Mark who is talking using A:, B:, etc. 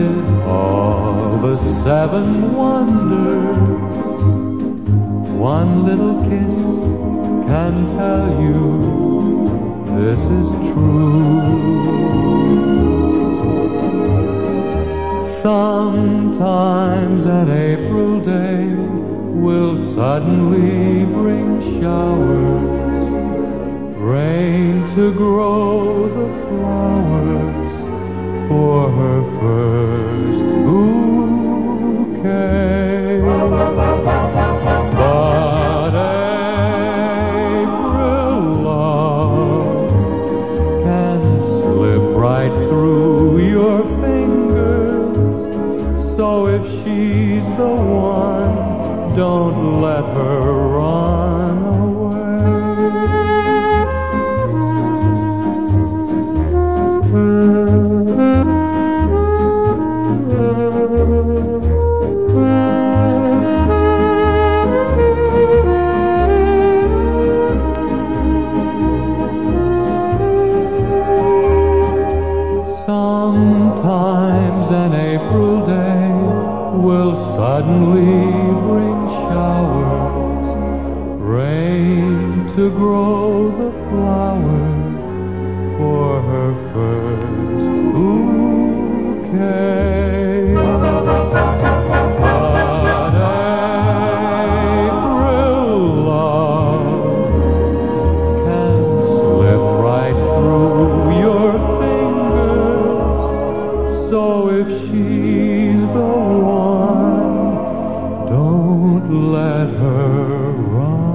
A: is all the seven wonders. One little kiss can tell you this is true. Sometimes an April day will suddenly bring showers, rain to grow the flowers for So if she's the one, don't let her run Sometimes an April will suddenly bring showers, rain to grow the flowers for her first bouquet. But April love can slip right through your fingers. So if she's the one, don't let her run